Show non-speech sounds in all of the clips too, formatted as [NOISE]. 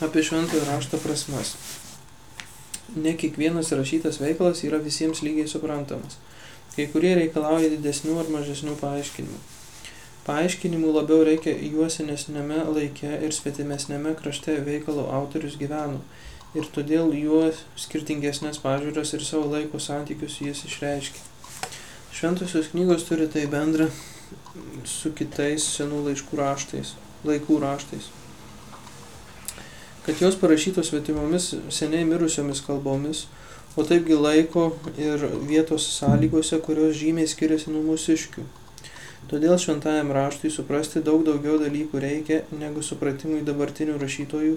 apie šventojo rašto prasmes. Ne kiekvienas rašytas veikalas yra visiems lygiai suprantamas. Kai kurie reikalauja didesnių ar mažesnių paaiškinimų. Paaiškinimų labiau reikia juosenesnėme laike ir svetimesnėme krašte veikalo autorius gyveno ir todėl juo skirtingesnės pažiūros ir savo laiko santykius jis išreiškia. Šventosios knygos turi tai bendra su kitais senų laiškų raštais, laikų raštais kad jos parašytos svetimomis seniai mirusiomis kalbomis, o taipgi laiko ir vietos sąlygose, kurios žymiai skiriasi nuo mūsiškių. Todėl šventajam raštui suprasti daug daugiau dalykų reikia negu supratimui dabartinių rašytojų,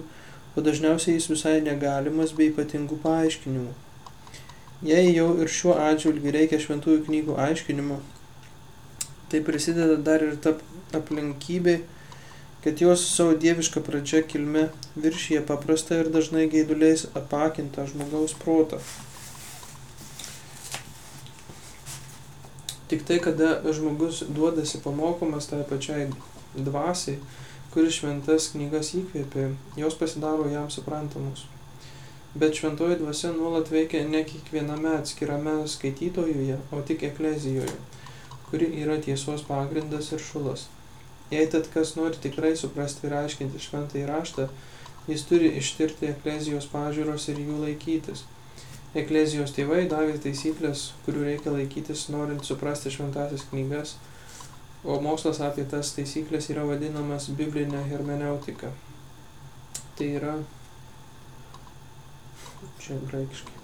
o dažniausiai jis visai negalimas bei ypatingų paaiškinimų. Jei jau ir šiuo atžvilgiu reikia šventųjų knygų aiškinimo, tai prisideda dar ir ta aplinkybė, kad jos savo dieviška pradžia kilme viršyje paprastą ir dažnai gaiduliais apakintą žmogaus protą. Tik tai, kada žmogus duodasi pamokomas tai pačiai dvasiai, kuris šventas knygas įkvėpė, jos pasidaro jam suprantamos. Bet šventoji dvasia nuolat veikia ne kiekviename atskirame skaitytojuje, o tik eklezijoje, kuri yra tiesos pagrindas ir šulas. Jei tad kas nori tikrai suprasti ir aiškinti šventąjį raštą, jis turi ištirti eklezijos pažiūros ir jų laikytis. Eklezijos tėvai davė taisyklės, kurių reikia laikytis, norint suprasti šventasias knygas, o mokslas apie tas taisyklės yra vadinamas biblinė hermeneutika. Tai yra, čia graikiškai,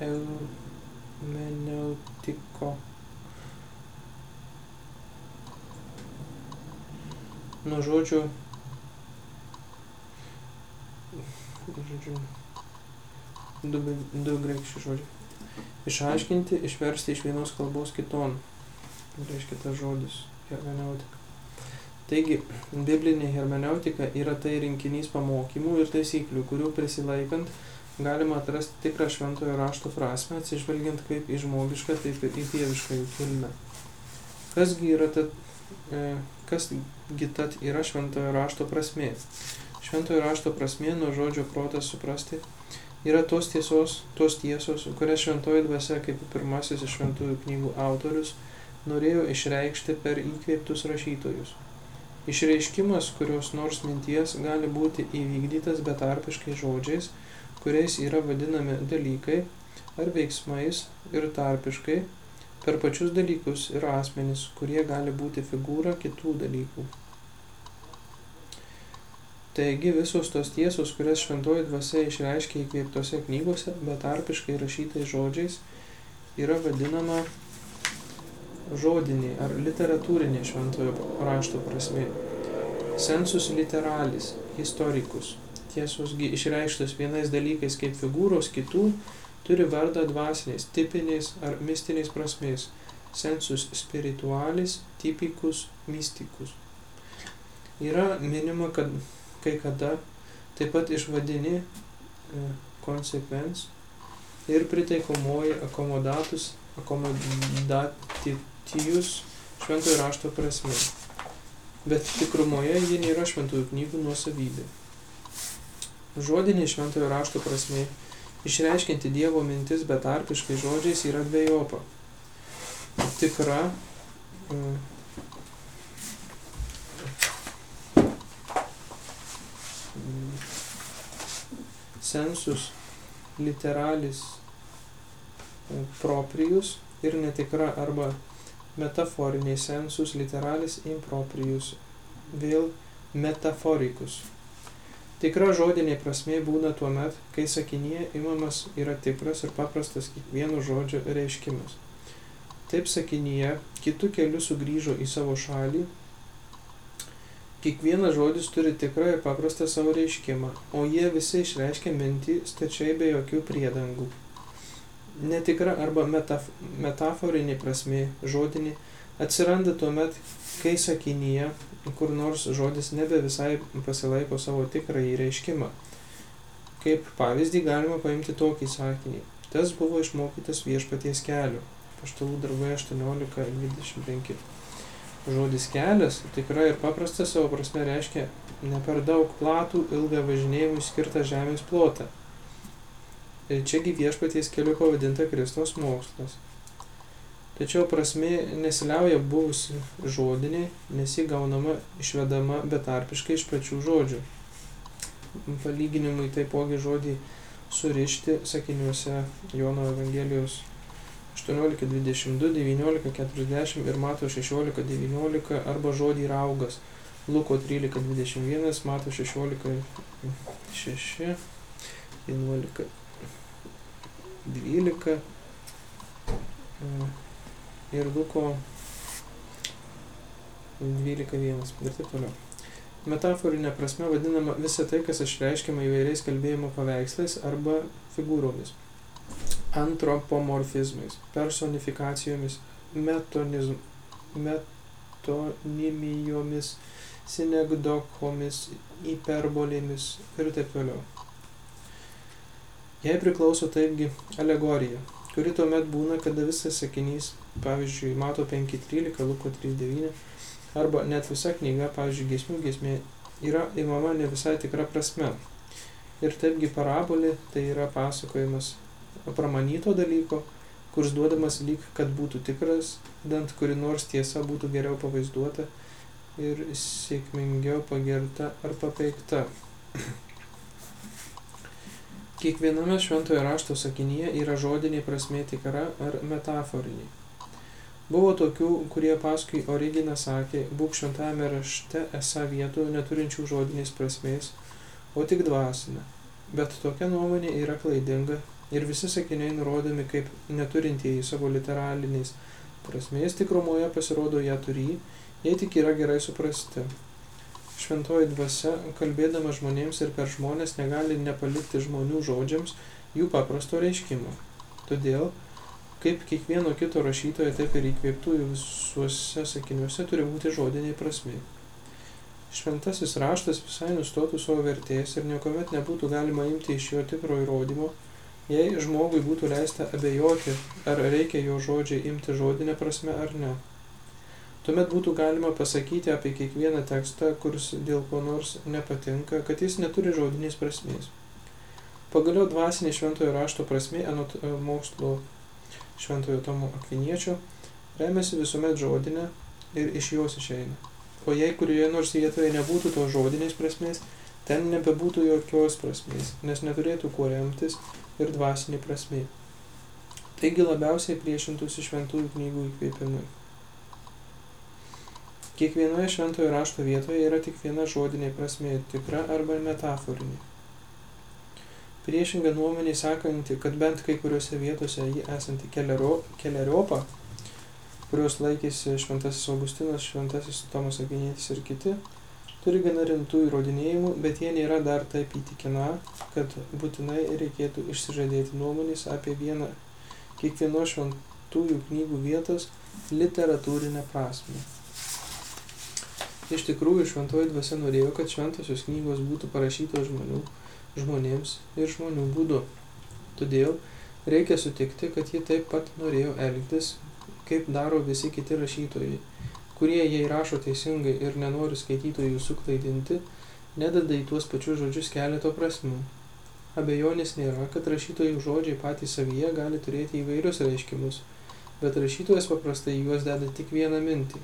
hermeneutiko. Nuo žodžio, žodžiu, du, du greikščių žodžiai. Išaiškinti, išversti iš vienos kalbos kiton. Reiškia tas žodis hermeneutika. Taigi, biblinė hermeneutika yra tai rinkinys pamokymų ir taisyklių, kurių prisilaikant galima atrasti tikrą šventojo rašto prasme, atsižvelgiant kaip į žmogišką, taip ir į dievišką jų kilmę. Kasgi yra ta, e, kasgi tad yra šventojo rašto prasmė. Šventojo rašto prasmė nuo žodžio protas suprasti yra tos tiesos, tos tiesos, kurias šventoji dvasia kaip pirmasis iš šventųjų knygų autorius norėjo išreikšti per įkvėptus rašytojus. Išreiškimas kurios nors minties gali būti įvykdytas betarpiškai žodžiais, kuriais yra vadinami dalykai ar veiksmais ir tarpiškai per pačius dalykus ir asmenis, kurie gali būti figūra kitų dalykų. Taigi visos tos tiesos, kurias šventoji dvasia išreiškia įkvėptose knygose, betarpiškai rašytais žodžiais, yra vadinama žodinė ar literatūrinė šventojo rašto prasme. Sensus literalis, historikus. Tiesosgi išreikštos vienais dalykais kaip figūros kitų, turi vardą dvasiniais, tipiniais ar mistiniais prasmės, sensus spiritualis, tipicus, mystikus. Yra minima, kad kai kada taip pat išvadini e, konsekvens ir pritaikomoji akomodatus, akomodatitijus šventojo rašto prasme. Bet tikrumoje ji nėra šventųjų knygų nuosavybė. Žodinė šventojo rašto prasme Išreiškinti Dievo mintis betarpiškai žodžiais yra dviejopa. Tikra mm, sensus literalis mm, proprius ir netikra arba metaforiniai sensus literalis improprius, vėl metaforikus. Tikra žodinė prasmė būna tuo met, kai sakinyje imamas yra tikras ir paprastas kiekvieno žodžio reiškimas. Taip sakinyje kitų kelių sugrįžo į savo šalį. Kiekvienas žodis turi tikrą ir paprastą savo reiškimą, o jie visi išreiškia mintį stačiai be jokių priedangų. Netikra arba metaf metaforinė prasmė, žodinė, atsiranda tuo met, kai sakinyje kur nors žodis nebe visai pasilaiko savo tikrąjį reiškimą. Kaip pavyzdį galima paimti tokį sakinį. Tas buvo išmokytas viešpaties keliu. Paštalų darbai 18.25. Žodis kelias tikra ir paprasta savo prasme reiškia ne per daug platų, ilgą važinėjimui skirtą žemės plotą. Čiagi viešpaties keliu pavadinta Kristos mokslas. Tačiau prasme nesiliauja buvusi žodinė, nes ji gaunama išvedama betarpiškai iš pačių žodžių. Palyginimui taipogi žodį surišti sakiniuose Jono Evangelijos 18, 22, 19, 40 ir Mato 16, 19 arba žodį raugas. Luko 13, 21, Mato 16, 6, 11, 12 ir Luko 12.1 ir taip toliau. Metaforinė prasme vadinama visa tai, kas išreiškiama įvairiais kalbėjimo paveikslais arba figūromis, antropomorfizmais, personifikacijomis, metonizm, metonimijomis, sinegdokomis, hiperbolėmis ir taip toliau. Jei priklauso taipgi alegorija, kuri tuomet būna, kada visas sakinys, pavyzdžiui, mato 5.13, Luko 3.9, arba net visa knyga, pavyzdžiui, giesmių giesmė, yra įmama ne visai tikra prasme. Ir taipgi parabolė tai yra pasakojimas pramanyto dalyko, kuris duodamas lyg, kad būtų tikras, bent kuri nors tiesa būtų geriau pavaizduota ir sėkmingiau pagerta ar papeikta. Kiekviename šventojo rašto sakinyje yra žodinė prasme tikra ar metaforinė. Buvo tokių, kurie paskui Originą sakė, būk šventame rašte esą vietų neturinčių žodinės prasmės, o tik dvasinę. Bet tokia nuomonė yra klaidinga ir visi sakiniai nurodomi kaip neturintieji savo literaliniais prasmės tikrumoje pasirodo ją turį, jei tik yra gerai suprasti. Šventoji dvasia, kalbėdama žmonėms ir per žmonės, negali nepalikti žmonių žodžiams jų paprasto reiškimo. Todėl, Kaip kiekvieno kito rašytojo, taip ir įkvėptųjų visuose sakiniuose turi būti žodiniai prasme. Šventasis raštas visai nustotų savo vertės ir niekuomet nebūtų galima imti iš jo tikro įrodymo, jei žmogui būtų leista abejoti, ar reikia jo žodžiai imti žodinę prasme ar ne. Tuomet būtų galima pasakyti apie kiekvieną tekstą, kuris dėl ko nors nepatinka, kad jis neturi žodinės prasmės. Pagaliau dvasinė šventojo rašto prasme anot e, mokslo Šventojo Tomo Akviniečio, remiasi visuomet žodinę ir iš jos išeina. O jei kurioje nors vietoje nebūtų tos žodinės prasmės, ten nebebūtų jokios prasmės, nes neturėtų kuo remtis ir dvasinė prasmė. Taigi labiausiai priešintųsi šventųjų knygų įkvėpimui. Kiekvienoje šventojo rašto vietoje yra tik viena žodinė prasmė - tikra arba metaforinė. Priešinga nuomonė sakanti, kad bent kai kuriuose vietose jį esanti keliariopą, kurios laikėsi Šventasis Augustinas, Šventasis Tomas Akinėtis ir kiti, turi gana rimtų įrodinėjimų, bet jie nėra dar taip įtikina, kad būtinai reikėtų išsižadėti nuomonės apie vieną kiekvieno šventųjų knygų vietos literatūrinę prasme. Iš tikrųjų, šventoji dvasia norėjo, kad šventosios knygos būtų parašytos žmonių, žmonėms ir žmonių būdu. Todėl reikia sutikti, kad ji taip pat norėjo elgtis, kaip daro visi kiti rašytojai, kurie jei rašo teisingai ir nenori skaitytojų suklaidinti, nedada į tuos pačius žodžius keleto prasmių. Abejonės nėra, kad rašytojų žodžiai patys savyje gali turėti įvairius reiškimus, bet rašytojas paprastai juos deda tik vieną mintį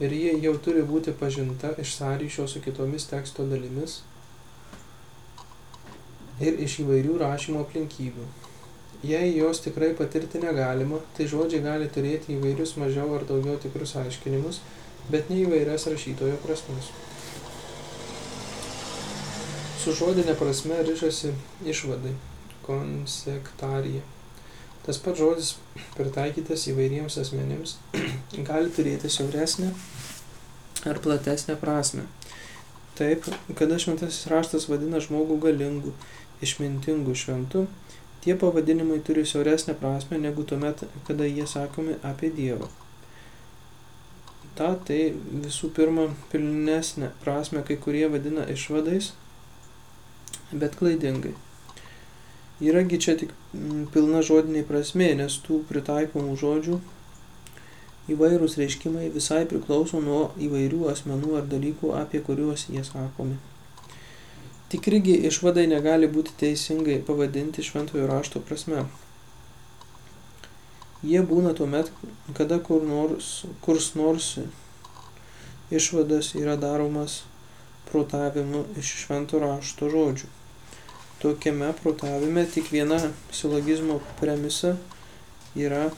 ir jie jau turi būti pažinta iš sąryšio su kitomis teksto dalimis ir iš įvairių rašymo aplinkybių. Jei jos tikrai patirti negalima, tai žodžiai gali turėti įvairius mažiau ar daugiau tikrus aiškinimus, bet ne įvairias rašytojo prasmes. Su žodinė prasme ryšasi išvadai - konsektarija. Tas pats žodis pritaikytas įvairiems asmenims [CLEARS THROAT] gali turėti siauresnę ar platesnę prasme. Taip, kada šventasis raštas vadina žmogų galingu, išmintingu šventu, tie pavadinimai turi siauresnę prasme negu tuomet, kada jie sakomi apie Dievą. Ta tai visų pirma pilnesnė prasme kai kurie vadina išvadais, bet klaidingai. Yragi čia tik mm, pilna žodiniai prasmė, nes tų pritaikomų žodžių Įvairūs reiškimai visai priklauso nuo įvairių asmenų ar dalykų, apie kuriuos jie sakomi. Tikrigi išvadai negali būti teisingai pavadinti šventojo rašto prasme. Jie būna tuomet, kada kur nors, kurs nors išvadas yra daromas protavimu iš švento rašto žodžių. Tokiame protavime tik viena silogizmo premisa yra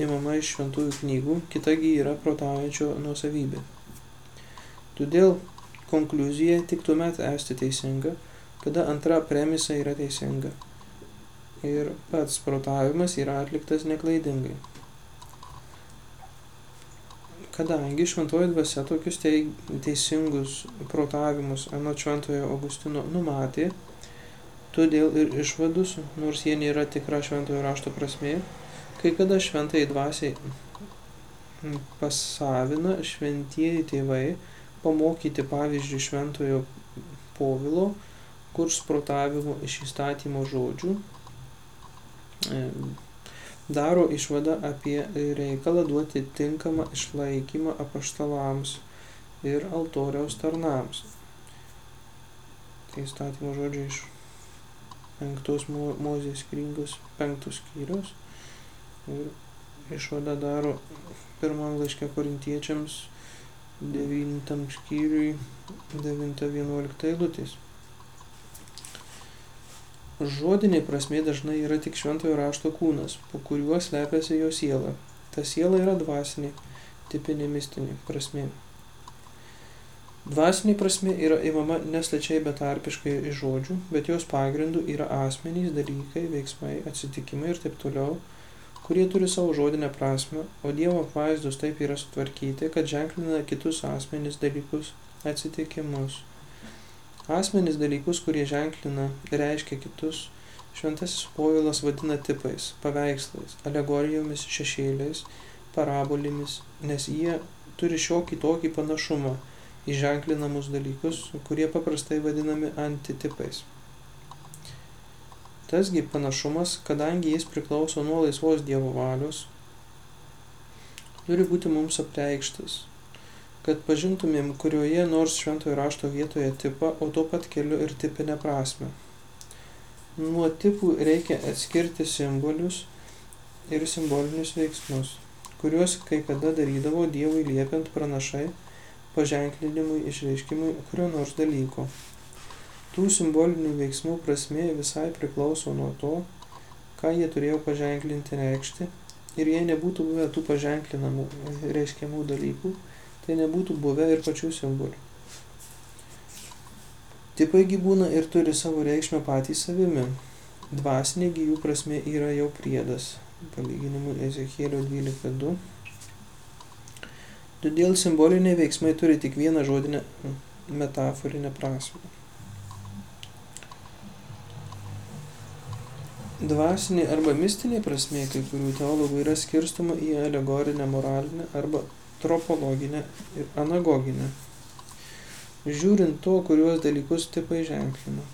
imama iš šventųjų knygų, kitagi yra protaujančio nuosavybė. Todėl konkluzija tik tuomet esti teisinga, kada antra premisa yra teisinga ir pats protavimas yra atliktas neklaidingai. Kadangi šventoji dvasia tokius teisingus protavimus anot šventojo Augustino numatė, todėl ir išvadus, nors jie nėra tikra šventojo rašto prasme, Kai kada šventai dvasiai pasavina šventieji tėvai, pamokyti pavyzdžiui šventojo povilo, kur sprotavimo iš įstatymo žodžių daro išvadą apie reikalą duoti tinkamą išlaikymą apaštalams ir altoriaus tarnams. Tai įstatymo žodžiai iš penktos Mozės knygos penktos skyrius. Ir išvada daro pirmam laiške korintiečiams 9 skyriui 9-11 eilutės. Žodiniai prasme dažnai yra tik šventojo rašto kūnas, po kuriuo slepiasi jo siela. Ta siela yra dvasinė, tipinė mistinė prasme. Dvasiniai prasme yra imama neslačiai betarpiškai iš žodžių, bet jos pagrindų yra asmenys, dalykai, veiksmai, atsitikimai ir taip toliau, kurie turi savo žodinę prasme, o Dievo apvaizdos taip yra sutvarkyti, kad ženklina kitus asmenis dalykus, atsitikimus. Asmenis dalykus, kurie ženklina, reiškia kitus, šventasis povilas vadina tipais, paveikslais, alegorijomis, šešėliais, parabolimis, nes jie turi šiokį tokį panašumą į ženklinamus dalykus, kurie paprastai vadinami antitipais. Tasgi panašumas, kadangi jis priklauso nuo laisvos Dievo valios, turi būti mums apreikštas, kad pažintumėm kurioje nors šventojo rašto vietoje tipą, o tuo pat keliu ir tipinę prasme. Nuo tipų reikia atskirti simbolius ir simbolinius veiksmus, kuriuos kai kada darydavo Dievui liepiant pranašai paženklinimui išreiškimui kurio nors dalyko. Tų simbolinių veiksmų prasmė visai priklauso nuo to, ką jie turėjo paženklinti reikšti. Ir jei nebūtų buvę tų paženklinamų reiškiamų dalykų, tai nebūtų buvę ir pačių simbolių. Tipaigi būna ir turi savo reikšmę patys savimi. Dvasinėgi jų prasme yra jau priedas, palyginimui Ezekielio 12.2. Todėl simboliniai veiksmai turi tik vieną žodinę metaforinę prasme. Dvasinė arba mistinė prasmė kai kurių teologų yra skirstoma į alegorinę moralinę arba tropologinę ir anagoginę. Žiūrint to, kuriuos dalykus tipai ženklina.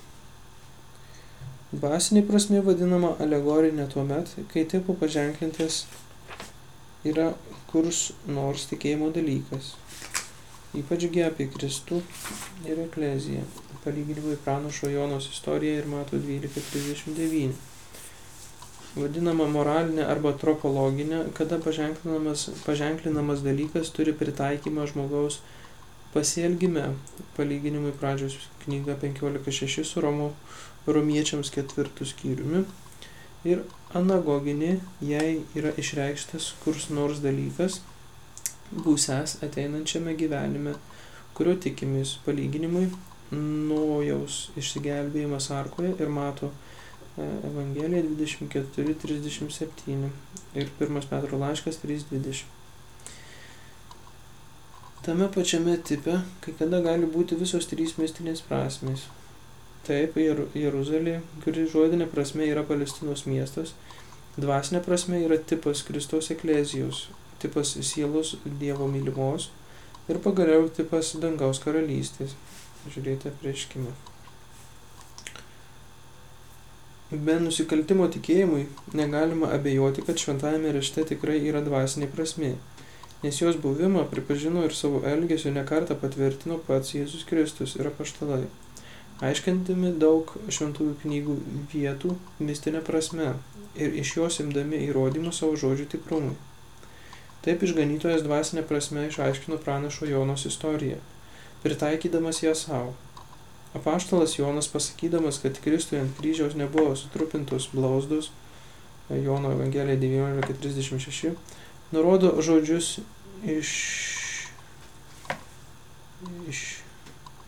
Dvasinė prasmė vadinama alegorinė tuo met, kai tipų paženklintas yra kurs nors tikėjimo dalykas. Ypačgi apie Kristų ir Ekleziją. Palyginimai pranašo Jonos istorija ir mato 12.39 vadinama moralinė arba tropologinė, kada paženklinamas, paženklinamas dalykas turi pritaikymą žmogaus pasielgime, palyginimui pradžios knyga 15.6 su Romo, romiečiams ketvirtų skyriumi. Ir anagoginė, jei yra išreikštas kurs nors dalykas, būsęs ateinančiame gyvenime, kurio tikimės palyginimui, nojaus išsigelbėjimas arkoje ir mato Evangelija 24.37 ir 1 Petro laiškas 3.20. Tame pačiame tipe kai kada gali būti visos trys mistinės prasmės. Taip, Jeruzalė, kuri žodinė prasme yra Palestinos miestas, dvasinė prasme yra tipas Kristos eklezijos, tipas sielos Dievo mylimos ir pagaliau tipas dangaus karalystės. Žiūrėti prieškime. Be nusikaltimo tikėjimui negalima abejoti, kad šventajame rašte tikrai yra dvasinė prasme. nes jos buvimą pripažino ir savo elgesiu nekartą patvirtino pats Jėzus Kristus ir apaštalai, aiškintami daug šventųjų knygų vietų mistinė prasme ir iš jos imdami įrodymų savo žodžių tikrumui. Taip išganytojas dvasinė prasme išaiškino pranašo Jonos istoriją, pritaikydamas ją savo. Apaštalas Jonas pasakydamas, kad Kristui ant kryžiaus nebuvo sutrupintos blausdos, Jono Evangelija 19.36, nurodo žodžius iš, iš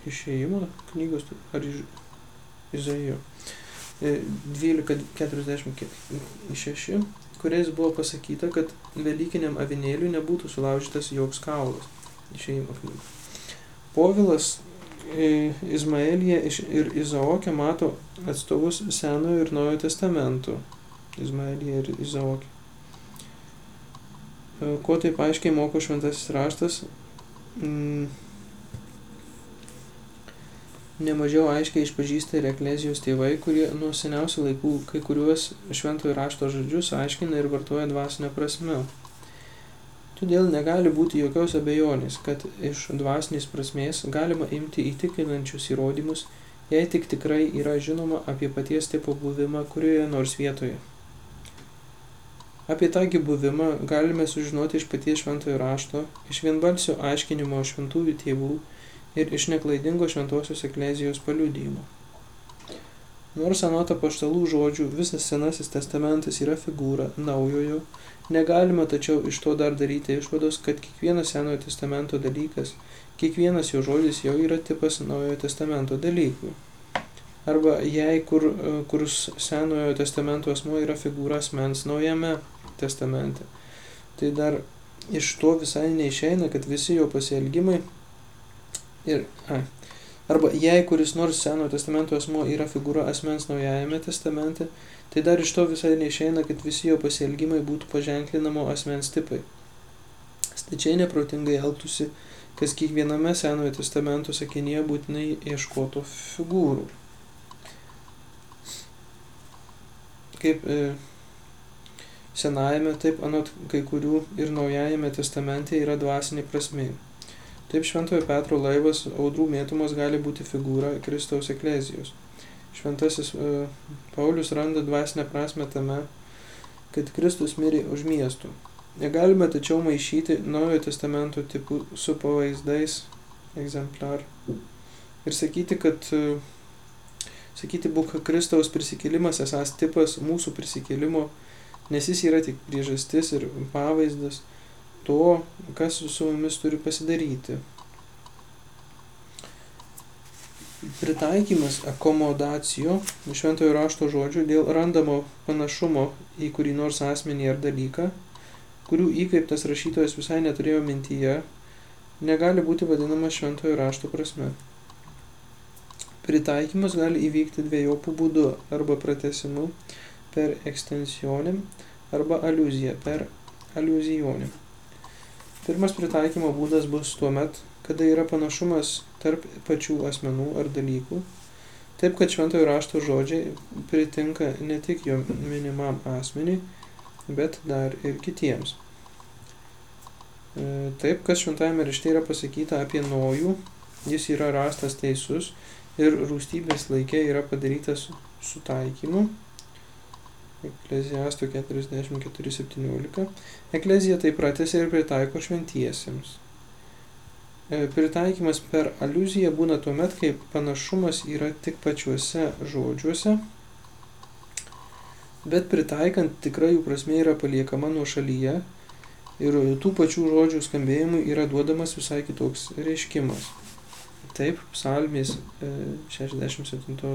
išėjimo knygos ar iš Izaijo 12.46, kuriais buvo pasakyta, kad Velykiniam avinėliui nebūtų sulaužytas joks kaulas. Išėjimo knyga. Povilas Izmaelija ir Izaokė mato atstovus Senojo ir Naujojo testamento. Izmaelija ir Izaokė. Ko taip aiškiai moko šventasis raštas, mm, nemažiau aiškiai išpažįsta ir eklezijos tėvai, kurie nuo seniausių laikų kai kuriuos šventojo rašto žodžius aiškina ir vartoja dvasinę prasme. Todėl negali būti jokios abejonės, kad iš dvasinės prasmės galima imti įtikinančius įrodymus, jei tik tikrai yra žinoma apie paties tipo buvimą kurioje nors vietoje. Apie tągi buvimą galime sužinoti iš paties šventojo rašto, iš vienbalsio aiškinimo šventųjų tėvų ir iš neklaidingo šventosios eklezijos paliudijimo. Nors anota paštalų žodžių visas senasis testamentas yra figūra naujojo, negalima tačiau iš to dar daryti išvados, kad kiekvienas senojo testamento dalykas, kiekvienas jo žodis jau yra tipas naujojo testamento dalykų. Arba jei kur, kur senojo testamento asmo yra figūra asmens naujame testamente, tai dar iš to visai neišeina, kad visi jo pasielgimai Ir, a, arba jei kuris nors Senojo testamento asmo yra figūra asmens naujajame testamente, tai dar iš to visai neišeina, kad visi jo pasielgimai būtų paženklinamo asmens tipai. Stačiai neprotingai elgtųsi, kas kiekviename Senojo testamento sakinyje būtinai ieškotų figūrų. Kaip e, senajame, taip anot kai kurių ir naujajame testamente yra dvasinė prasmė. Taip Šventojo Petro laivas audrų mėtumas gali būti figūra Kristaus eklezijos. Šventasis uh, Paulius randa dvasinę prasme tame, kad Kristus mirė už miestų. Negalime tačiau maišyti Naujojo testamento tipų su pavaizdais egzemplar ir sakyti, kad uh, sakyti būk Kristaus prisikėlimas esas tipas mūsų prisikėlimo, nes jis yra tik priežastis ir pavaizdas to, kas su mumis turi pasidaryti. Pritaikymas akomodacijo šventojo rašto žodžių dėl randamo panašumo į kurį nors asmenį ar dalyką, kurių įkveiptas rašytojas visai neturėjo mintyje, negali būti vadinamas šventojo rašto prasme. Pritaikymas gali įvykti dviejopų būdų arba pratesimu per ekstensionim arba aliuziją per aliuzijonim. Pirmas pritaikymo būdas bus tuo met, kada yra panašumas tarp pačių asmenų ar dalykų, taip kad šventojo rašto žodžiai pritinka ne tik jo minimam asmeniui, bet dar ir kitiems. E, taip, kas šventajame rašte yra pasakyta apie nojų, jis yra rastas teisus ir rūstybės laikė yra padarytas sutaikymu, Ekleziasto 44.17. Eklezija tai pratęsia ir pritaiko šventiesiems. E, pritaikymas per aliuziją būna tuomet, kai panašumas yra tik pačiuose žodžiuose, bet pritaikant tikrai jų prasme yra paliekama nuo šalyje ir tų pačių žodžių skambėjimui yra duodamas visai kitoks reiškimas. Taip, psalmės 67 e,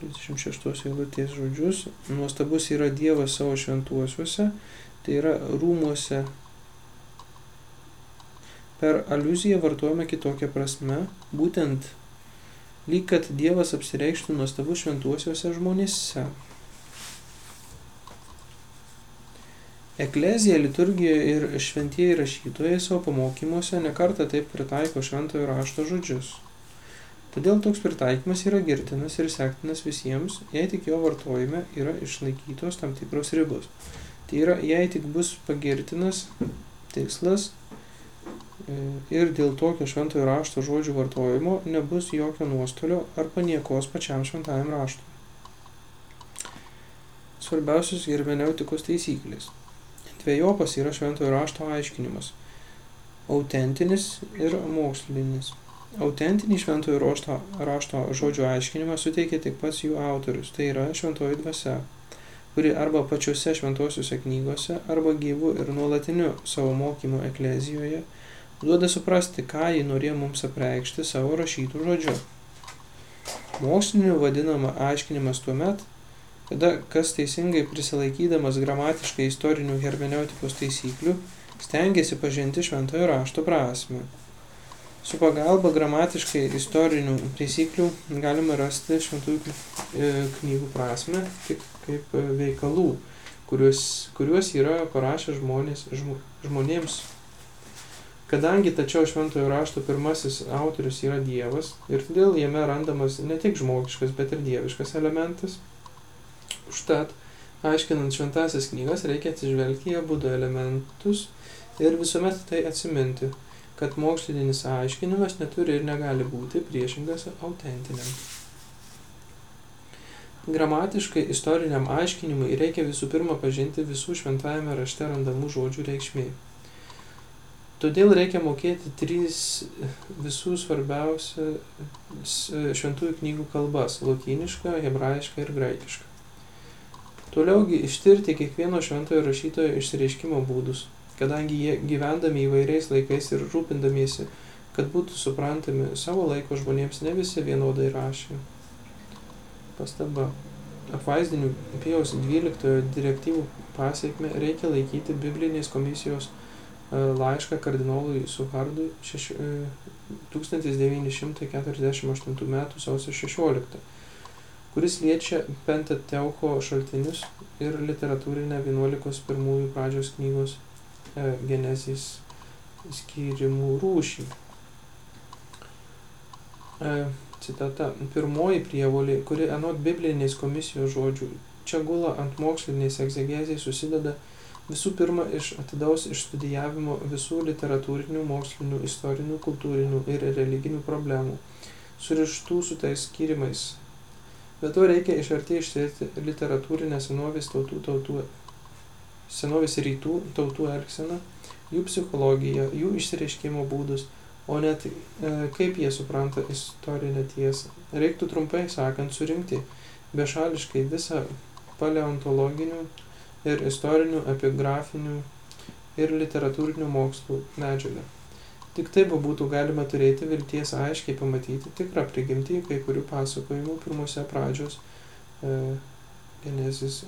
36 eilutės žodžius. Nuostabus yra Dievas savo šventuosiuose, tai yra rūmuose. Per aliuziją vartojame kitokią prasme, būtent lyg kad Dievas apsireikštų nuostabus šventuosiuose žmonėse. Eklezija, liturgija ir šventieji rašytojai savo pamokymuose nekarta taip pritaiko šventojo rašto žodžius. Todėl toks pritaikymas yra girtinas ir sektinas visiems, jei tik jo vartojime yra išlaikytos tam tikros ribos. Tai yra, jei tik bus pagirtinas, tikslas e, ir dėl tokio šventojo rašto žodžių vartojimo nebus jokio nuostolio ar paniekos pačiam šventajam raštui. Svarbiausios gerbeneutikos taisyklės. Dviejopas yra šventojo rašto aiškinimas - autentinis ir mokslinis. Autentinį šventojo rašto, rašto žodžių aiškinimą suteikia tik pats jų autorius, tai yra šventoji dvasia kuri arba pačiose šventosiuose knygose, arba gyvu ir nuolatiniu savo mokymu eklezijoje duoda suprasti, ką ji norėjo mums apreikšti savo rašytų žodžiu. Moksliniu vadinama aiškinimas tuo met, kada kas teisingai prisilaikydamas gramatiškai istorinių hermeneutikos taisyklių stengiasi pažinti šventojo rašto prasme. Su pagalba gramatiškai istorinių taisyklių galima rasti šventųjų e, knygų prasme tik kaip e, veikalų, kuriuos, kuriuos yra parašę žmonės, žmonėms. Kadangi tačiau šventojo rašto pirmasis autorius yra Dievas ir todėl jame randamas ne tik žmogiškas, bet ir dieviškas elementas, užtat, aiškinant šventasias knygas, reikia atsižvelgti į abu du elementus ir visuomet tai atsiminti, kad mokslinis aiškinimas neturi ir negali būti priešingas autentiniam. Gramatiškai istoriniam aiškinimui reikia visų pirma pažinti visų šventajame rašte randamų žodžių reikšmė. Todėl reikia mokėti trys visų svarbiausias šventųjų knygų kalbas - lotynišką, hebrajišką ir graikišką. Toliaugi ištirti kiekvieno šventojo rašytojo išsireiškimo būdus, kadangi jie gyvendami įvairiais laikais ir rūpindamiesi, kad būtų suprantami savo laiko žmonėms ne visi vienodai rašė. Pastaba. Apvaizdinių Pijaus 12 direktyvų pasiekme reikia laikyti biblinės komisijos e, laišką kardinolui Suhardui 1948 m. sausio 16, kuris liečia Pentateucho šaltinius ir literatūrinę 11 pirmųjų pradžios knygos e, genezijos skyrimų rūšį. E, citata, pirmoji prievolė, kuri anot biblinės komisijos žodžių čia gula ant mokslinės egzegezijos susideda visų pirma iš atidaus išstudijavimo visų literatūrinių, mokslinių, istorinių, kultūrinių ir religinių problemų, surištų su tais skyrimais. Be to reikia iš arti ištirti literatūrinę senovės tautų tautų, senovės rytų tautų elgseną, jų psichologiją, jų išsireiškimo būdus, o net e, kaip jie supranta istorinę tiesą. Reiktų trumpai sakant surinkti bešališkai visą paleontologinių ir istorinių, epigrafinių ir literatūrinių mokslų medžiagą. Tik taip būtų galima turėti vilties aiškiai pamatyti tikrą prigimtį kai kurių pasakojimų pirmose pradžios e, genezis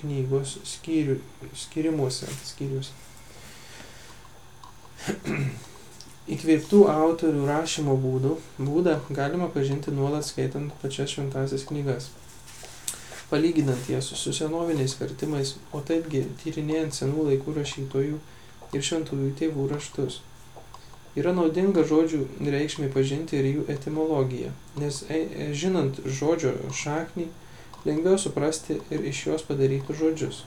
knygos skyrių, skyrimuose. Skyriuose. [CLEARS THROAT] Įkvėptų autorių rašymo būdų, būdą galima pažinti nuolat skaitant pačias šventasias knygas. Palyginant jas su senoviniais vertimais, o taipgi tyrinėjant senų laikų rašytojų ir šventųjų tėvų raštus. Yra naudinga žodžių reikšmė pažinti ir jų etimologiją, nes e, e, žinant žodžio šaknį, lengviau suprasti ir iš jos padarytus žodžius.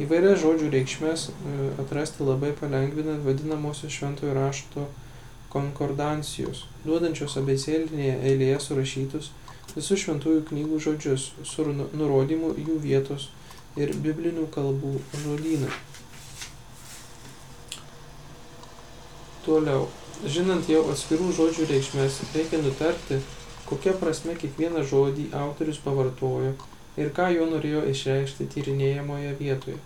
Įvairias žodžių reikšmės e, atrasti labai palengvinant vadinamosios šventojo rašto konkordancijos, duodančios abecėlinėje eilėje surašytus visus šventųjų knygų žodžius su nurodymu jų vietos ir biblinių kalbų žodyną. Toliau, žinant jau atskirų žodžių reikšmės, reikia nutarti, kokia prasme kiekvieną žodį autorius pavartojo ir ką jo norėjo išreikšti tyrinėjamoje vietoje.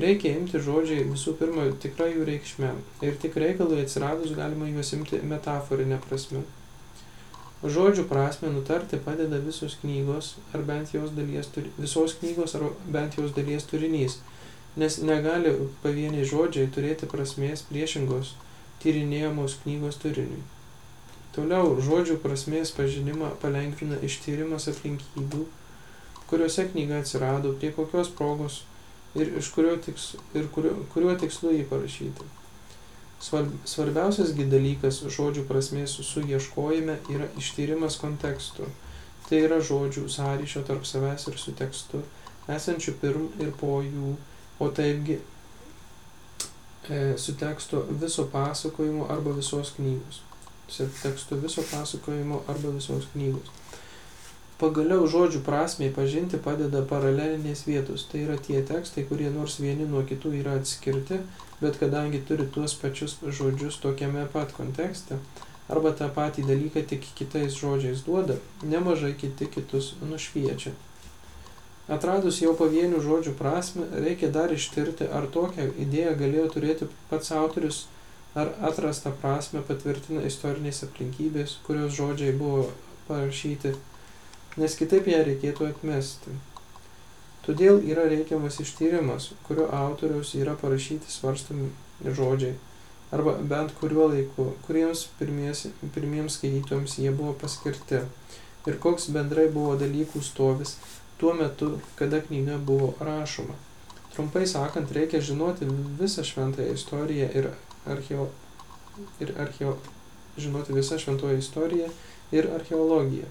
Reikia imti žodžiai visų pirma tikra jų reikšme ir tik reikalui atsiradus galima juos imti metaforinę prasme. Žodžių prasme nutarti padeda visos knygos ar bent jos dalies, visos knygos ar bent jos dalies turinys, nes negali pavieniai žodžiai turėti prasmės priešingos tyrinėjamos knygos turiniui. Toliau žodžių prasmės pažinimą palengvina ištyrimas aplinkybių, kuriuose knyga atsirado, prie kokios progos ir, kurio tiks, ir kurio, kuriuo tikslu jį parašyti. Svarbiausias dalykas žodžių prasmės suieškojime yra ištyrimas kontekstu. Tai yra žodžių sąryšio tarp savęs ir su tekstu, esančių pirm ir po jų, o taipgi e, su tekstu viso pasakojimo arba visos knygos. Tekstu viso pasakojimo arba visos knygos. Pagaliau žodžių prasmiai pažinti padeda paralelinės vietos. Tai yra tie tekstai, kurie nors vieni nuo kitų yra atskirti, bet kadangi turi tuos pačius žodžius tokiame pat kontekste, arba tą patį dalyką tik kitais žodžiais duoda, nemažai kiti kitus nušviečia. Atradus jau pavienių žodžių prasme, reikia dar ištirti, ar tokią idėją galėjo turėti pats autorius, ar atrastą prasme patvirtina istorinės aplinkybės, kurios žodžiai buvo parašyti, nes kitaip ją reikėtų atmesti. Todėl yra reikiamas ištyrimas, kurio autoriaus yra parašyti svarstami žodžiai, arba bent kuriuo laiku, kuriems pirmies, pirmiems skaitytojams jie buvo paskirti, ir koks bendrai buvo dalykų stovis tuo metu, kada knyga buvo rašoma. Trumpai sakant, reikia žinoti visą šventąją istoriją ir, archeo, ir archeo, žinoti visą šventąją istoriją ir archeologiją.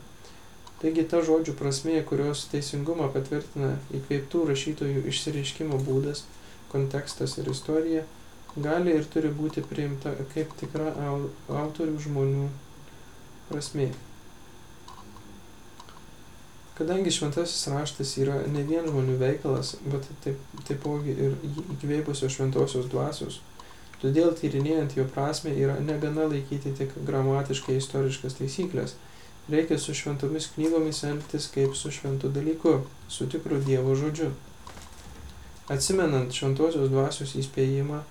Taigi ta žodžių prasmė, kurios teisingumą patvirtina įkveiptų rašytojų išsireiškimo būdas, kontekstas ir istorija, gali ir turi būti priimta kaip tikra autorių žmonių prasmė. Kadangi šventasis raštas yra ne vien žmonių veikalas, bet taip, taipogi ir įkvėpusio šventosios dvasios, todėl tyrinėjant jo prasme yra negana laikyti tik gramatiškai istoriškas taisyklės, reikia su šventomis knygomis elgtis kaip su šventu dalyku, su tikru Dievo žodžiu. Atsimenant šventosios dvasios įspėjimą,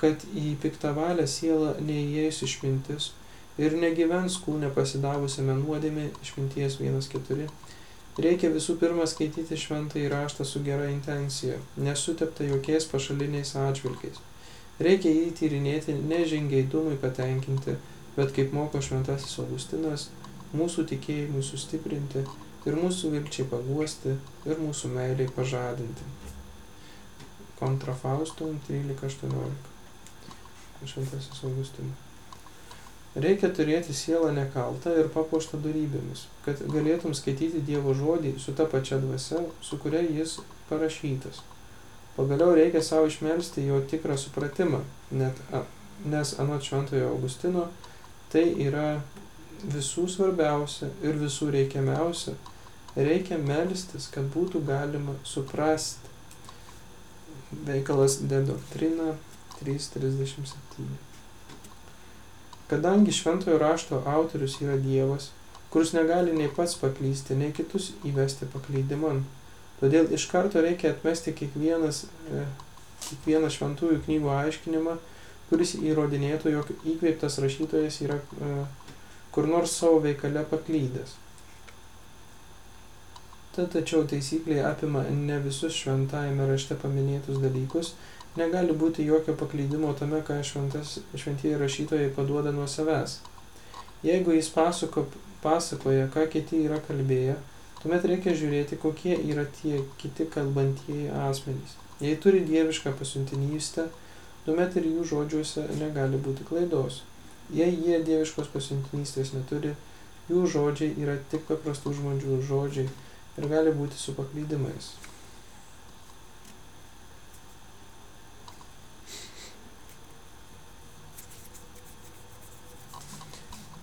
kad į piktavalę sielą neįeis išmintis ir negyvens kūne pasidavusiame nuodėmė išminties 1.4 Reikia visų pirma skaityti šventąjį raštą su gera intencija, nesutepta jokiais pašaliniais atžvilgiais. Reikia jį tyrinėti ne žingeidumui patenkinti, bet kaip moko šventasis Augustinas, mūsų tikėjimui sustiprinti ir mūsų vilčiai paguosti ir mūsų meiliai pažadinti. Kontrafaustum 13.18. Šventasis Augustinas. Reikia turėti sielą nekaltą ir papuoštą darybėmis, kad galėtum skaityti Dievo žodį su ta pačia dvasia, su kuria jis parašytas. Pagaliau reikia savo išmelsti jo tikrą supratimą, net, nes anot Šventojo Augustino tai yra visų svarbiausia ir visų reikiamiausia. Reikia melstis, kad būtų galima suprasti. Veikalas De Doctrina 337. Kadangi šventojo rašto autorius yra Dievas, kuris negali nei pats paklysti, nei kitus įvesti paklydiman, todėl iš karto reikia atmesti kiekvienas, e, kiekvieną šventųjų knygų aiškinimą, kuris įrodinėtų, jog įkveiptas rašytojas yra e, kur nors savo veikale paklydęs. Tad tačiau taisyklė apima ne visus šventajame rašte paminėtus dalykus, Negali būti jokio paklydimo tame, ką šventas, šventieji rašytojai paduoda nuo savęs. Jeigu jis pasako, pasakoja, ką kiti yra kalbėję, tuomet reikia žiūrėti, kokie yra tie kiti kalbantieji asmenys. Jei turi dievišką pasiuntinystę, tuomet ir jų žodžiuose negali būti klaidos. Jei jie dieviškos pasiuntinystės neturi, jų žodžiai yra tik paprastų žmonių žodžiai ir gali būti su paklydimais.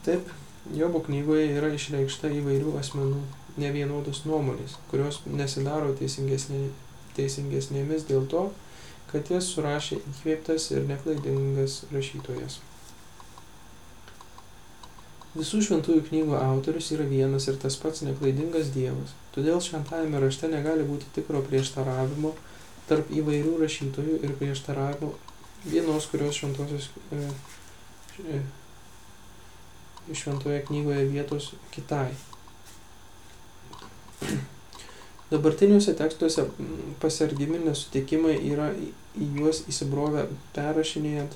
Taip, Jobo knygoje yra išreikšta įvairių asmenų nevienodos nuomonės, kurios nesidaro teisingesnė, teisingesnėmis dėl to, kad jas surašė įkvėptas ir neklaidingas rašytojas. Visų šventųjų knygų autorius yra vienas ir tas pats neklaidingas Dievas. Todėl šventajame rašte negali būti tikro prieštaravimo tarp įvairių rašytojų ir prieštaravimo vienos kurios šventosios e, e, šventoje knygoje vietos kitai. Dabartiniuose tekstuose pasargimi nesutikimai yra į juos įsibrovę perrašinėjant,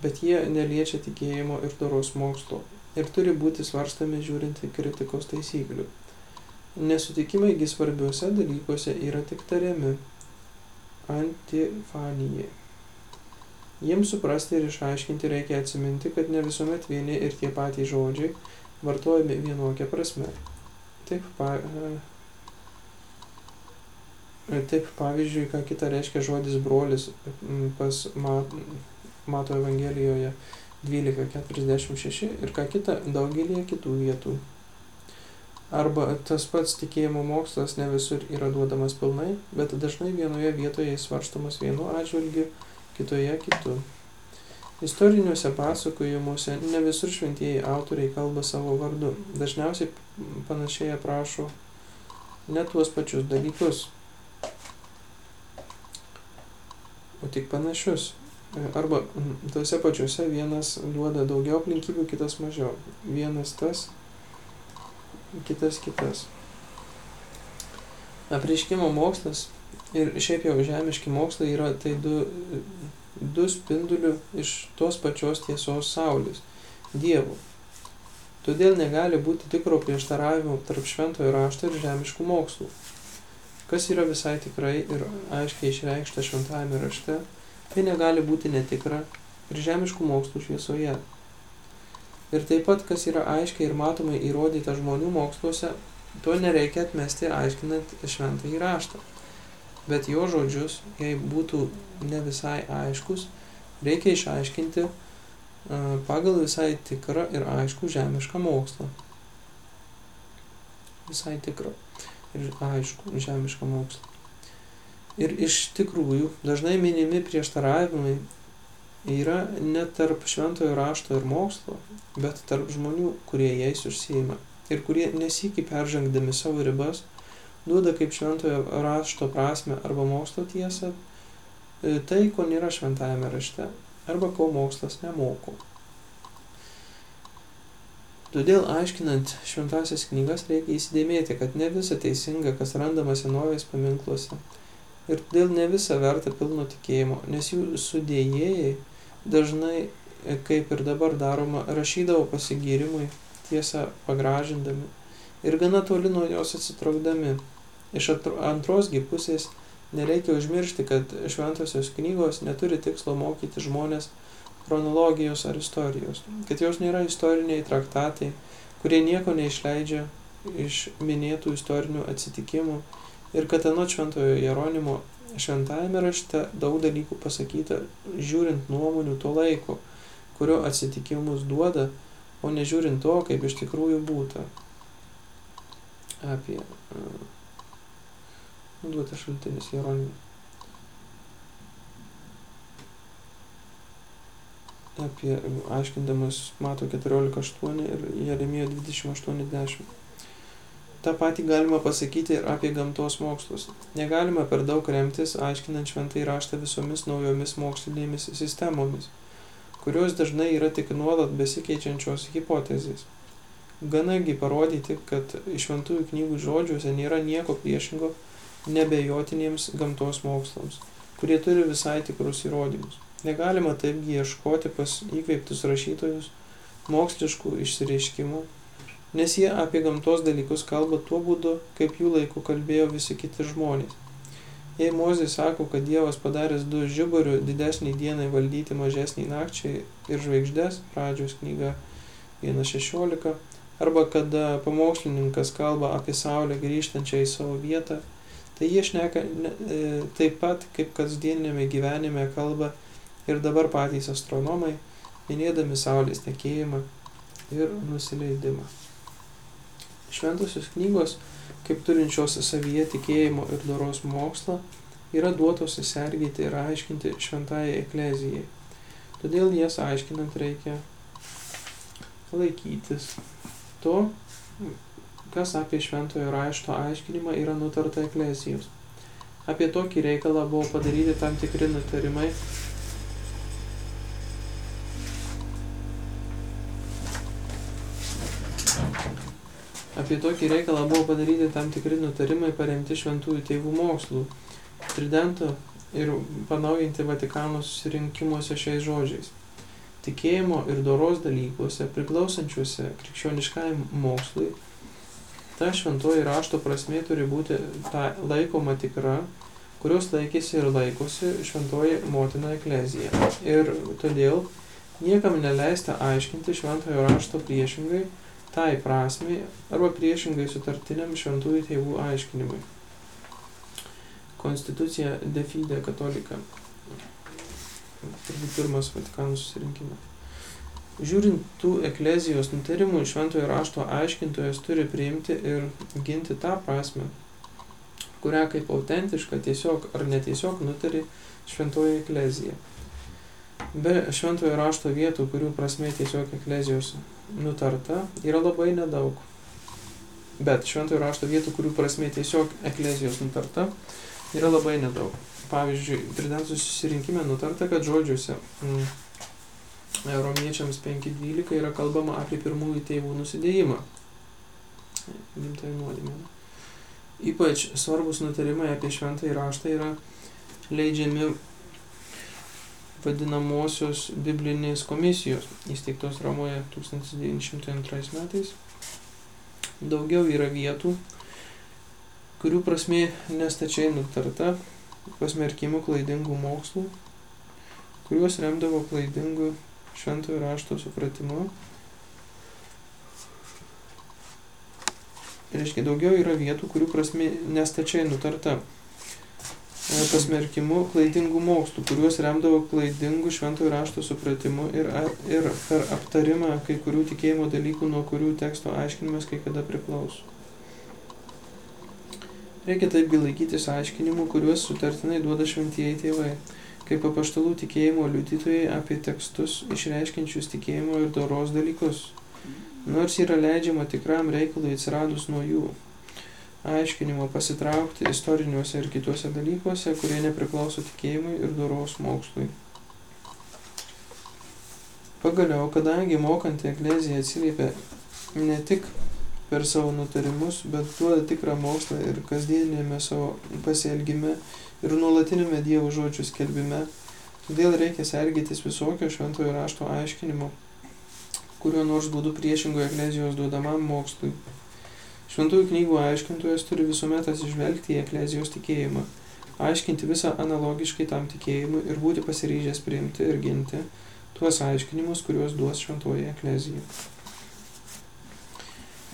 bet jie neliečia tikėjimo ir doros mokslo ir turi būti svarstami žiūrint į kritikos taisyklių. Nesutikimaigi svarbiuose dalykuose yra tik tariami antifanijai. Jiems suprasti ir išaiškinti reikia atsiminti, kad ne visuomet vieni ir tie patys žodžiai vartojami vienokia prasme. Taip, pa, taip pavyzdžiui, ką kita reiškia žodis brolis pas, ma, Mato Evangelijoje 12.46 ir ką kita daugelį kitų vietų. Arba tas pats tikėjimo mokslas ne visur yra duodamas pilnai, bet dažnai vienoje vietoje svarstomas vienu atžvilgiu, kitoje kitu. Istoriniuose pasakojimuose ne visur šventieji autoriai kalba savo vardu. Dažniausiai panašiai aprašo ne tuos pačius dalykus, o tik panašius. Arba tuose pačiuose vienas duoda daugiau aplinkybių, kitas mažiau. Vienas tas, kitas kitas. Apreiškimo mokslas ir šiaip jau žemiški mokslai yra tai du, du spindulių iš tos pačios tiesos saulės - Dievo. Todėl negali būti tikro prieštaravimo tarp šventojo rašto ir žemiškų mokslų. Kas yra visai tikrai ir aiškiai išreikšta šventajame rašte, tai negali būti netikra ir žemiškų mokslų šviesoje. Ir taip pat, kas yra aiškiai ir matomai įrodyta žmonių moksluose, to nereikia atmesti aiškinant šventą įraštą. Bet jo žodžius, jei būtų ne visai aiškus, reikia išaiškinti pagal visai tikrą ir aišku žemišką mokslą. Visai tikrą ir aišku žemišką mokslą. Ir iš tikrųjų dažnai minimi prieštaravimai yra ne tarp šventojo rašto ir mokslo, bet tarp žmonių, kurie jais užsieima ir kurie nesikį peržengdami savo ribas duoda kaip šventojo rašto prasme arba mokslo tiesą e, tai, ko nėra šventajame rašte arba ko mokslas nemoko. Todėl aiškinant šventasias knygas reikia įsidėmėti, kad ne visa teisinga, kas randama senovės paminkluose. Ir todėl ne visa verta pilno tikėjimo, nes jų sudėjėjai dažnai, kaip ir dabar daroma, rašydavo pasigyrimui, tiesą pagražindami ir gana toli nuo jos atsitraukdami. Iš antrosgi pusės nereikia užmiršti, kad šventosios knygos neturi tikslo mokyti žmonės chronologijos ar istorijos, kad jos nėra istoriniai traktatai, kurie nieko neišleidžia iš minėtų istorinių atsitikimų ir kad anot šventojo Jeronimo šventajame rašte daug dalykų pasakyta žiūrint nuomonių to laiko, kurio atsitikimus duoda, o nežiūrint to, kaip iš tikrųjų būta. Apie uh, duotas šaltinis Jeronimo. Apie aiškindamas Mato 14.8 ir Jeremijo 28.10. Ta pati galima pasakyti ir apie gamtos mokslus. Negalima per daug remtis aiškinant šventai raštą visomis naujomis mokslinėmis sistemomis, kurios dažnai yra tik nuolat besikeičiančios hipotezės. Ganagi parodyti, kad šventųjų knygų žodžiuose nėra nieko priešingo nebejotiniems gamtos mokslams, kurie turi visai tikrus įrodymus. Negalima taipgi ieškoti pas įkveiptus rašytojus moksliškų išsireiškimų, nes jie apie gamtos dalykus kalba tuo būdu, kaip jų laiku kalbėjo visi kiti žmonės. Jei Mozė sako, kad Dievas padaręs du žiburių didesnį dienai valdyti mažesnį nakčiai ir žvaigždės, pradžios knyga 1.16, arba kada pamokslininkas kalba apie Saulę grįžtančią į savo vietą, tai jie šneka ne, e, taip pat, kaip kasdienėme gyvenime kalba ir dabar patys astronomai, minėdami Saulės tekėjimą ir nusileidimą. Šventosios knygos, kaip turinčios savyje tikėjimo ir doros mokslą, yra duotos sergėti ir aiškinti šventajai eklezijai. Todėl jas aiškinant reikia laikytis to, kas apie šventojo rašto aiškinimą yra nutarta eklezijos. Apie tokį reikalą buvo padaryti tam tikri nutarimai Apie tokį reikalą buvo padaryti tam tikri nutarimai paremti šventųjų tėvų mokslų, tridento ir panaujinti Vatikano susirinkimuose šiais žodžiais. Tikėjimo ir doros dalykuose priklausančiuose krikščioniškajam mokslui, ta šventoji rašto prasme turi būti ta laikoma tikra, kurios laikėsi ir laikosi šventoji motina eklezija. Ir todėl niekam neleista aiškinti šventojo rašto priešingai, tai prasmei arba priešingai sutartiniam šventųjų tėvų aiškinimui. Konstitucija de fide katolika. turbūt pirmas Vatikano susirinkimas. Žiūrint tų eklezijos nutarimų, šventojo rašto aiškintojas turi priimti ir ginti tą prasme, kurią kaip autentišką tiesiog ar netiesiog nutari šventoji eklezija. Be šventojo rašto vietų, kurių prasme tiesiog eklezijos nutarta, yra labai nedaug. Bet šventojo rašto vietų, kurių prasme tiesiog eklezijos nutarta, yra labai nedaug. Pavyzdžiui, Tridentų susirinkime nutarta, kad žodžiuose mm, romiečiams 5.12 yra kalbama apie pirmųjų tėvų nusidėjimą. Gimtai nuodėmė. Ypač svarbus nutarimai apie šventąjį raštą yra leidžiami vadinamosios biblinės komisijos, įsteigtos Romoje 1902 metais. Daugiau yra vietų, kurių prasme nestačiai nutarta pasmerkimų klaidingų mokslų, kuriuos remdavo klaidingų šventojo rašto supratimu. Reiškia, daugiau yra vietų, kurių prasme nestačiai nutarta pasmerkimu klaidingų mokslų, kuriuos remdavo klaidingų šventojo rašto supratimu ir, ir per aptarimą kai kurių tikėjimo dalykų, nuo kurių teksto aiškinimas kai kada priklauso. Reikia taipgi laikytis aiškinimų, kuriuos sutartinai duoda šventieji tėvai kaip apaštalų tikėjimo liudytojai apie tekstus išreiškiančius tikėjimo ir doros dalykus, nors yra leidžiama tikram reikalui atsiradus nuo jų aiškinimo pasitraukti istoriniuose ir kituose dalykuose, kurie nepriklauso tikėjimui ir doros mokslui. Pagaliau, kadangi mokanti eklezija atsiliepia ne tik per savo nutarimus, bet duoda tikrą mokslą ir kasdienėme savo pasielgime ir nuolatinėme Dievo žodžių skelbime, todėl reikia sergytis visokio šventojo rašto aiškinimo, kuriuo nors būdu priešingoje eklezijos duodamam mokslui. Šventųjų knygų aiškintojas turi visuomet atsižvelgti į eklezijos tikėjimą, aiškinti visą analogiškai tam tikėjimui ir būti pasiryžęs priimti ir ginti tuos aiškinimus, kuriuos duos šventoji eklezija.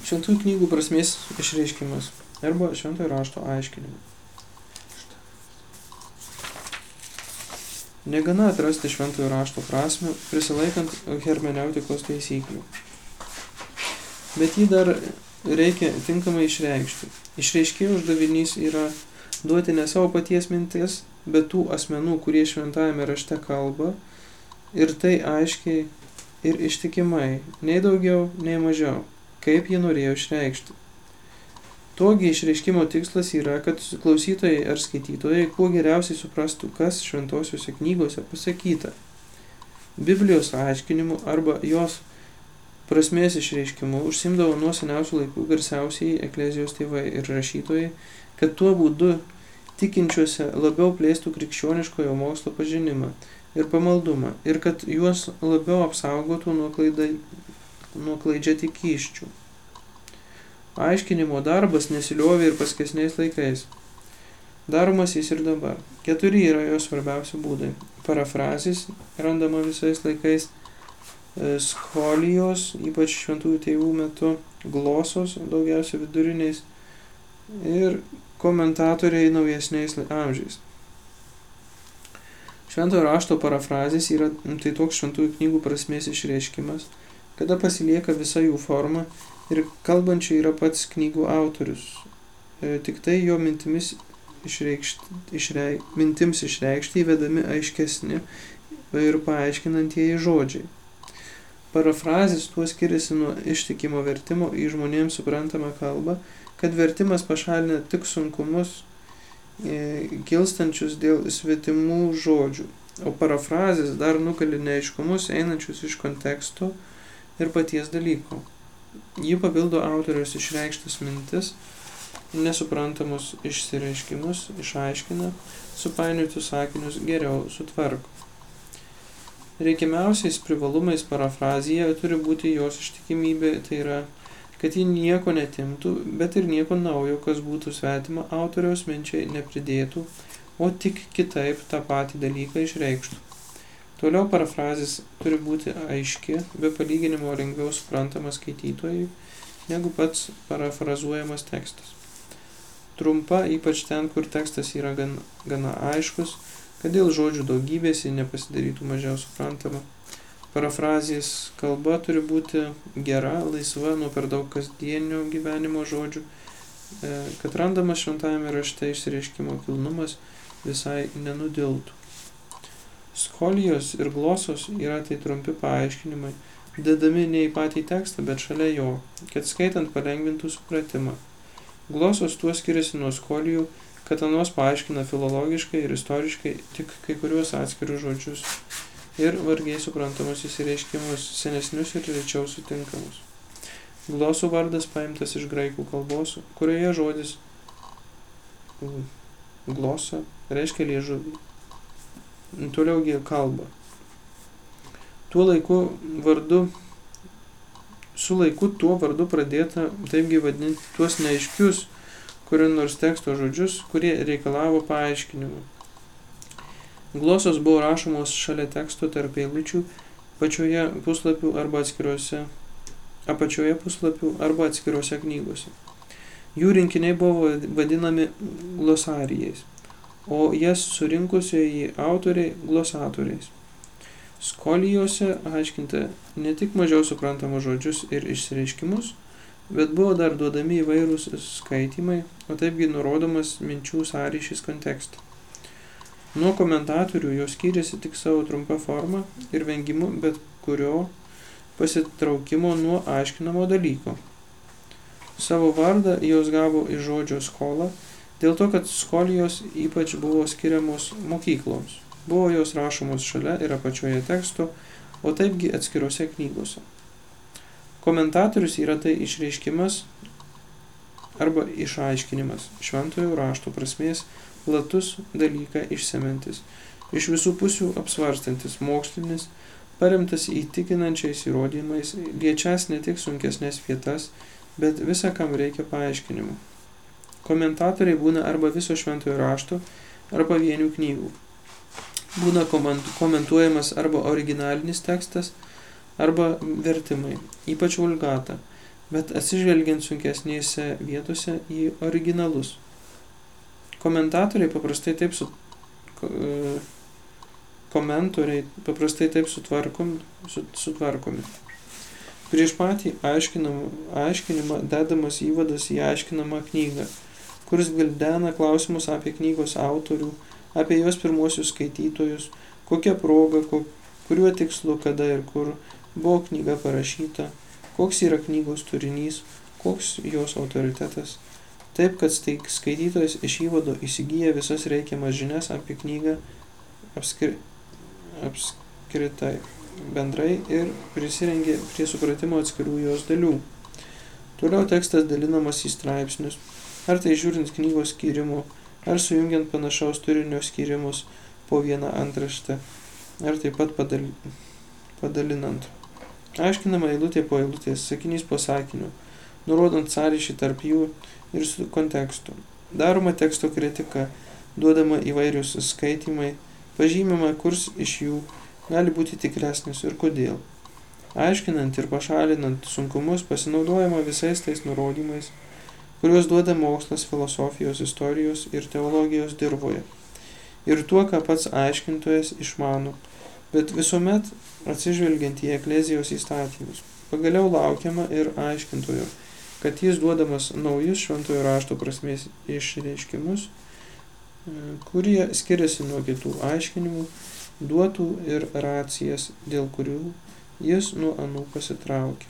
Šventųjų knygų prasmės išreiškimas arba šventojo rašto aiškinimas. Negana atrasti šventojo rašto prasme, prisilaikant hermeneutikos taisyklių. Bet jį dar reikia tinkamai išreikšti. Išreiškėjo uždavinys yra duoti ne savo paties mintis, bet tų asmenų, kurie šventajame rašte kalba, ir tai aiškiai ir ištikimai, nei daugiau, nei mažiau, kaip jie norėjo išreikšti. Togi išreiškimo tikslas yra, kad klausytojai ar skaitytojai kuo geriausiai suprastų, kas šventosiuose knygose pasakyta. Biblijos aiškinimu arba jos prasmės išreiškimu užsimdavo nuo seniausių laikų garsiausiai eklezijos tėvai ir rašytojai, kad tuo būdu tikinčiuose labiau plėstų krikščioniškojo mokslo pažinimą ir pamaldumą ir kad juos labiau apsaugotų nuo, klaida, nuo klaidžia tikyščių. Aiškinimo darbas nesiliovė ir paskesniais laikais. Daromas jis ir dabar. Keturi yra jo svarbiausi būdai. Parafrazis randama visais laikais, e, scholijos, ypač šventųjų tėvų metu, glosos, daugiausia viduriniais ir komentatoriai naujesniais amžiais. Šventojo rašto parafrazės yra tai toks šventųjų knygų prasmės išreiškimas, kada pasilieka visa jų forma ir kalbančiai yra pats knygų autorius. E, tik tai jo mintimis išreikšti, išreik, mintims išreikšti įvedami aiškesni ir paaiškinantieji žodžiai. Parafrazis tuo skiriasi nuo ištikimo vertimo į žmonėms suprantamą kalbą, kad vertimas pašalina tik sunkumus e, kilstančius dėl svetimų žodžių, o parafrazis dar nukali neaiškumus einančius iš konteksto ir paties dalyko. Ji papildo autoriaus išreikštas mintis, nesuprantamus išsireiškimus išaiškina, supainiotus sakinius geriau sutvarko. Reikiamiausiais privalumais parafrazija turi būti jos ištikimybė, tai yra, kad ji nieko netimtų, bet ir nieko naujo, kas būtų svetima autoriaus minčiai nepridėtų, o tik kitaip tą patį dalyką išreikštų. Toliau parafrazės turi būti aiški, be palyginimo lengviau suprantama skaitytojui, negu pats parafrazuojamas tekstas. Trumpa, ypač ten, kur tekstas yra gan, gana aiškus, kad dėl žodžių daugybės ji nepasidarytų mažiau suprantama. Parafrazės kalba turi būti gera, laisva nuo per daug kasdienio gyvenimo žodžių, e, kad randamas šventajame rašte išsireiškimo kilnumas visai nenudiltų. Skolijos ir glosos yra tai trumpi paaiškinimai, dedami ne į patį tekstą, bet šalia jo, kad skaitant palengvintų supratimą. Glosos tuo skiriasi nuo skolijų, kad anos paaiškina filologiškai ir istoriškai tik kai kuriuos atskirius žodžius ir vargiai suprantamus įsireiškimus senesnius ir rečiau sutinkamus. Glosų vardas paimtas iš graikų kalbos, kurioje žodis glosa reiškia liežuvį. Toliaugi kalba. Tuo laiku vardu, su laiku tuo vardu pradėta taipgi vadinti tuos neaiškius, kurio nors teksto žodžius, kurie reikalavo paaiškinimų. Glosos buvo rašomos šalia teksto tarp eilučių pačioje puslapių arba atskiruose, apačioje puslapių arba atskiruose knygose. Jų rinkiniai buvo vadinami glosarijais, o jas surinkusieji autoriai glosatoriais. Skolijose aiškinta ne tik mažiau suprantamus žodžius ir išsireiškimus, bet buvo dar duodami įvairūs skaitimai, o taipgi nurodomas minčių sąryšys kontekste. Nuo komentatorių jos skyrėsi tik savo trumpa forma ir vengimu bet kurio pasitraukimo nuo aiškinamo dalyko. Savo vardą jos gavo iš žodžio skola, dėl to, kad skolijos ypač buvo skiriamos mokykloms. Buvo jos rašomos šalia ir apačioje teksto, o taipgi atskirose knygose. Komentatorius yra tai išreiškimas arba išaiškinimas šventojo rašto prasmės platus dalyką išsemantis, iš visų pusių apsvarstantis, mokslinis, paremtas įtikinančiais įrodymais, liečias ne tik sunkesnės vietas, bet visą, kam reikia paaiškinimų. Komentatoriai būna arba viso šventojo rašto, arba vienių knygų. Būna komentuojamas arba originalinis tekstas, arba vertimai, ypač vulgata, bet atsižvelgiant sunkesnėse vietose į originalus. Komentatoriai paprastai taip su, e, komentoriai paprastai taip sutvarkomi, sutvarkomi. Prieš patį aiškinimą dedamas įvadas į aiškinamą knygą, kuris gildena klausimus apie knygos autorių, apie jos pirmosius skaitytojus, kokia proga, kuriuo tikslu, kada ir kur buvo knyga parašyta, koks yra knygos turinys, koks jos autoritetas taip kad skaitytojas iš įvado įsigyja visas reikiamas žinias apie knygą apskri, apskritai bendrai ir prisirengia prie supratimo atskirų jos dalių. Toliau tekstas dalinamas į straipsnius, ar tai žiūrint knygos skyrimų, ar sujungiant panašaus turinio skyrimus po vieną antraštę, ar taip pat padal, padalinant. Aiškinama eilutė po eilutės, sakinys po sakiniu, nurodant sąryšį tarp jų ir su kontekstu. Daroma teksto kritika, duodama įvairius skaitimai, pažymima, kurs iš jų gali būti tikresnis ir kodėl. Aiškinant ir pašalinant sunkumus pasinaudojama visais tais nurodymais, kuriuos duoda mokslas filosofijos, istorijos ir teologijos dirboje. Ir tuo, ką pats aiškintojas išmano, bet visuomet atsižvelgiant į eklezijos įstatymus. Pagaliau laukiama ir aiškintojo kad jis duodamas naujus šventojo rašto prasmės išreiškimus, e, kurie skiriasi nuo kitų aiškinimų, duotų ir racijas, dėl kurių jis nuo anų pasitraukė.